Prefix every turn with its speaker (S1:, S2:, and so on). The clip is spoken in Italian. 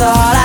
S1: sola